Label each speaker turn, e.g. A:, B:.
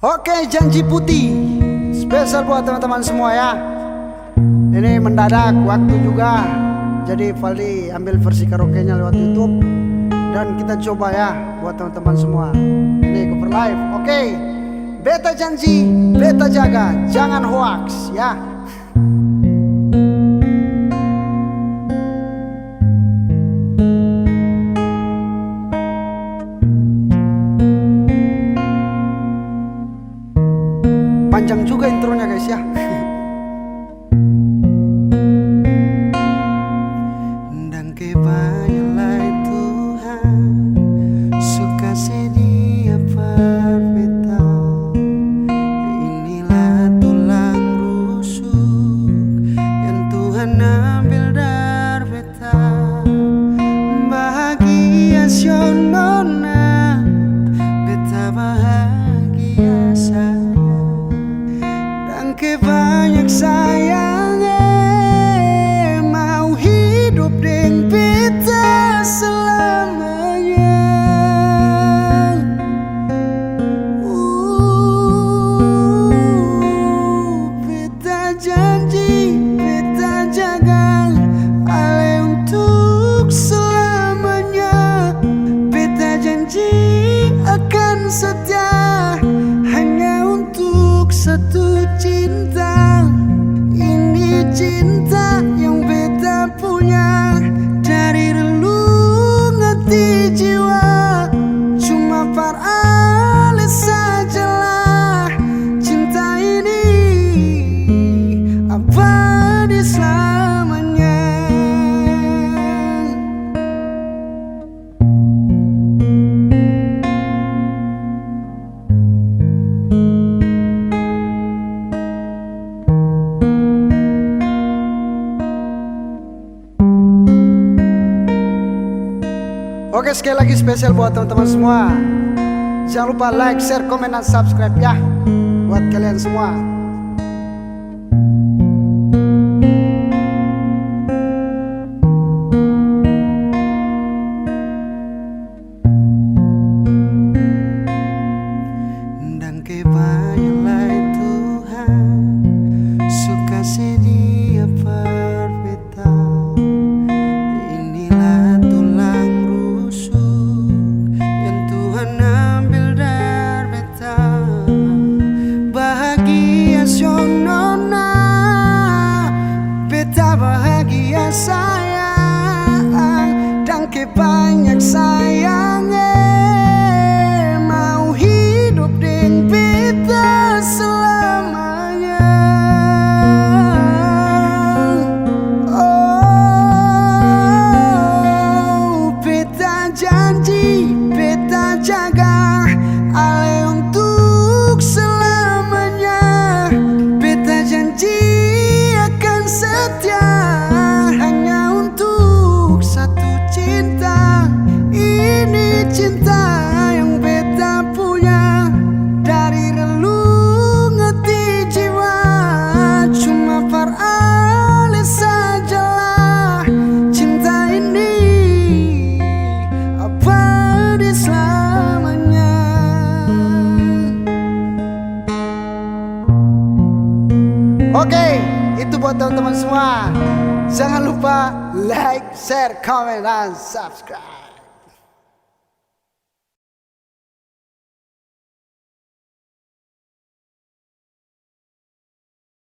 A: Oke janji putih. Spesial buat teman-teman semua ya. Ini mendadak waktu juga. Jadi Valdi ambil versi karaoke nya lewat Youtube. Dan kita coba ya buat teman-teman semua. Ini cover live. Oke Beta janji Beta jaga. Jangan hoax ya Panjang juga intronya guys ya. Dan kebanyalah Tuhan suka sedia berbeda. Inilah tulang rusuk yang Tuhan ambil dari beta. Bahagia sionona, beta bahagia Oke sekali lagi spesial buat teman-teman semua. Jangan lupa like, share, komen, dan subscribe ya Buat kalian semua Dan kebanyak sayangnya Mau hidup dengan beta selamanya. Oh, beta janji, beta jaga Oke, itu buat teman-teman semua. Jangan lupa like, share, comment, dan subscribe.